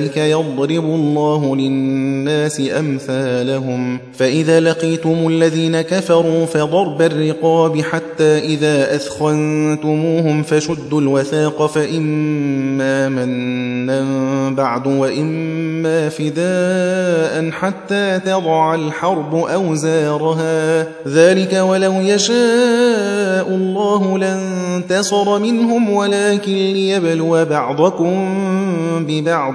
كذلك يضرب الله للناس أمثالهم. فإذا لقيتم الذين كفروا فضرب الرقاب حتى إذا أثخنتموهم فشدوا الوثاق فإما منا بعد وإما فداء حتى تضع الحرب أوزارها. ذلك ولو يشاء الله لانتصر منهم ولكن ليبلو بعضكم ببعض.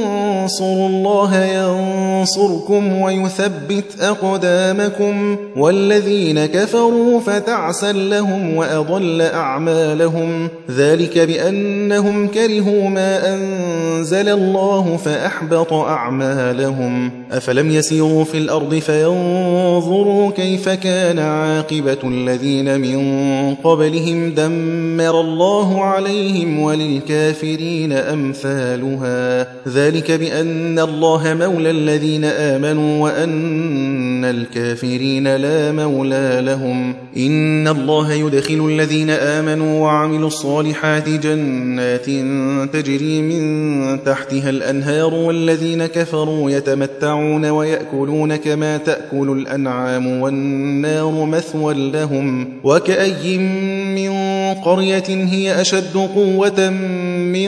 تنصروا الله ينصركم ويثبت أقدامكم والذين كفروا فتعسا لهم وأضل أعمالهم ذلك بأنهم كرهوا ما أنزل الله فأحبط أعمالهم أفلم يسيروا في الأرض فينظروا كيف كان عاقبة الذين من قبلهم دمر الله عليهم وللكافرين أمثالها ذلك بأن الله مولى الذين آمنوا وأن الكافرين لا مولى لهم. إن الله يدخل الذين آمنوا وعملوا الصالحات جنات تجري من تحتها الأنهار والذين كفروا يتمتعون ويأكلون كما تأكل الأنعام والنار مثوى لهم. وكأي من قرية هي أشد قوة من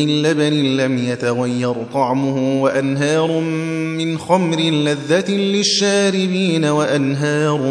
لبن لم يتغير طعمه وأنهار من خمر لذة للشاربين وأنهار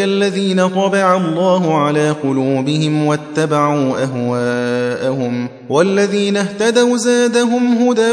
الذين طبع الله على قلوبهم واتبعوا أهواءهم والذين اهتدوا زادهم هدى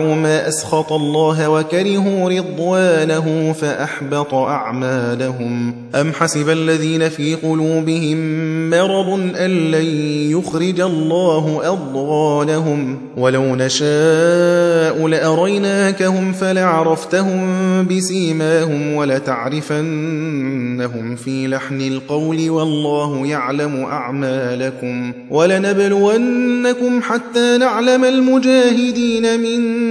ما أسخط الله وكرهوا رضوانه فأحبط أعمالهم. أم حسب الذين في قلوبهم مرض أن لن يخرج الله أضغانهم؟ ولو نشاء لأريناكهم فلعرفتهم بسيماهم ولتعرفنهم في لحن القول والله يعلم أعمالكم. ولنبلونكم حتى نعلم المجاهدين منكم.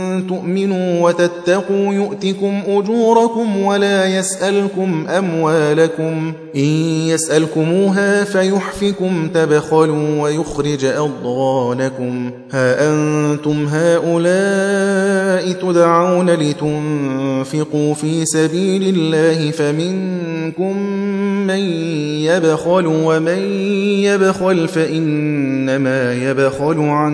تؤمنوا وتتقوا يؤتكم أجوركم ولا يسألكم أموالكم. إن يسألكموها فيحفكم تبخلوا ويخرج أضغانكم. ها أنتم هؤلاء تدعون لتنفقوا في سبيل الله فمنكم من يبخل ومن يبخل فإنما يبخل عن